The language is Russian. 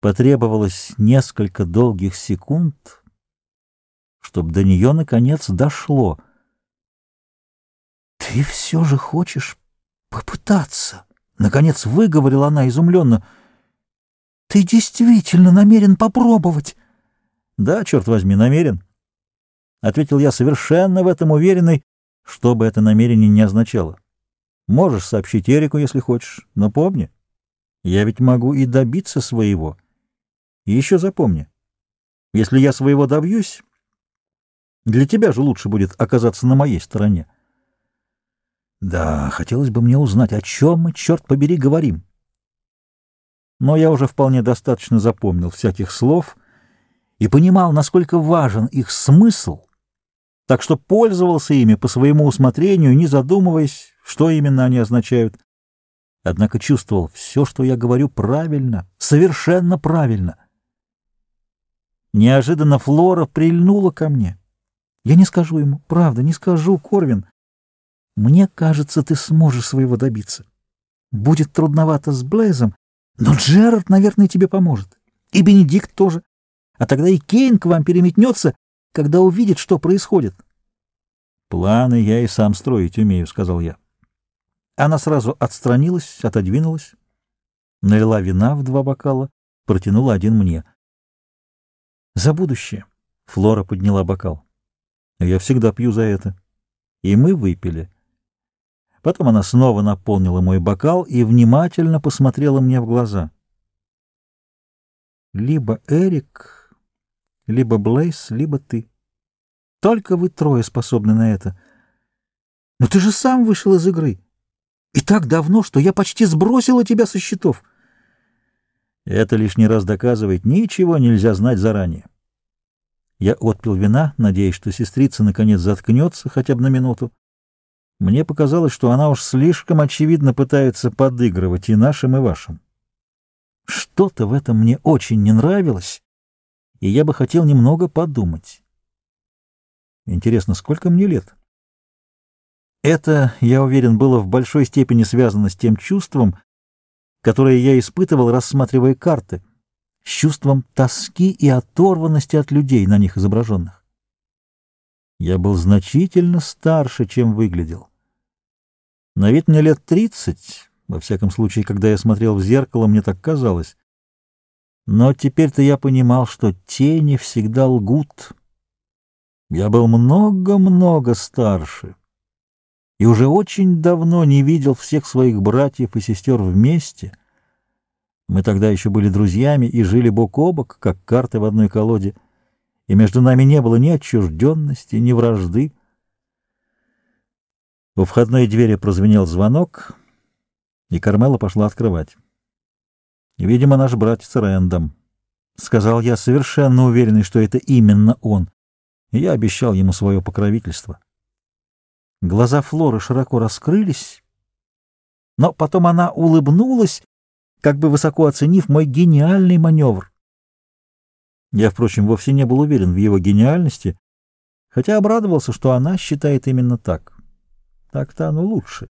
Потребовалось несколько долгих секунд, чтобы до нее, наконец, дошло. «Ты все же хочешь попытаться?» Наконец выговорила она изумленно. «Ты действительно намерен попробовать?» «Да, черт возьми, намерен», — ответил я совершенно в этом уверенный, что бы это намерение не означало. «Можешь сообщить Эрику, если хочешь, но помни, я ведь могу и добиться своего». И еще запомни, если я своего добьюсь, для тебя же лучше будет оказаться на моей стороне. Да, хотелось бы мне узнать, о чем мы, черт побери, говорим. Но я уже вполне достаточно запомнил всяких слов и понимал, насколько важен их смысл, так что пользовался ими по своему усмотрению, не задумываясь, что именно они означают. Однако чувствовал, все, что я говорю, правильно, совершенно правильно — Неожиданно Флора прильнула ко мне. Я не скажу ему, правда, не скажу, Корвин. Мне кажется, ты сможешь своего добиться. Будет трудновато с Блейзом, но Джерард, наверное, тебе поможет. И Бенедикт тоже. А тогда и Кейн к вам переметнется, когда увидит, что происходит. Планы я и сам строить умею, — сказал я. Она сразу отстранилась, отодвинулась, налила вина в два бокала, протянула один мне — за будущее. Флора подняла бокал. Я всегда пью за это. И мы выпили. Потом она снова наполнила мой бокал и внимательно посмотрела мне в глаза. Либо Эрик, либо Блейс, либо ты. Только вы трое способны на это. Но ты же сам вышел из игры. И так давно, что я почти сбросила тебя со счетов. Это лишний раз доказывает, ничего нельзя знать заранее. Я отпил вина, надеясь, что сестрица наконец заткнется хотя бы на минуту. Мне показалось, что она уж слишком очевидно пытается подыгрывать и нашим, и вашим. Что-то в этом мне очень не нравилось, и я бы хотел немного подумать. Интересно, сколько мне лет? Это, я уверен, было в большой степени связано с тем чувством, которое я испытывал, рассматривая карты, с чувством тоски и оторванности от людей, на них изображенных. Я был значительно старше, чем выглядел. На вид мне лет тридцать, во всяком случае, когда я смотрел в зеркало, мне так казалось. Но теперь-то я понимал, что тени всегда лгут. Я был много-много старше и уже очень давно не видел всех своих братьев и сестер вместе. Мы тогда еще были друзьями и жили бок о бок, как карты в одной колоде, и между нами не было ни отчужденности, ни вражды. У входной двери прозвенел звонок, и Кармела пошла открывать. «Видимо, наш братец Рэндом», — сказал я, совершенно уверенный, что это именно он, и я обещал ему свое покровительство. Глаза Флоры широко раскрылись, но потом она улыбнулась, как бы высоко оценив мой гениальный маневр. Я, впрочем, вовсе не был уверен в его гениальности, хотя обрадовался, что она считает именно так. Так-то оно лучше.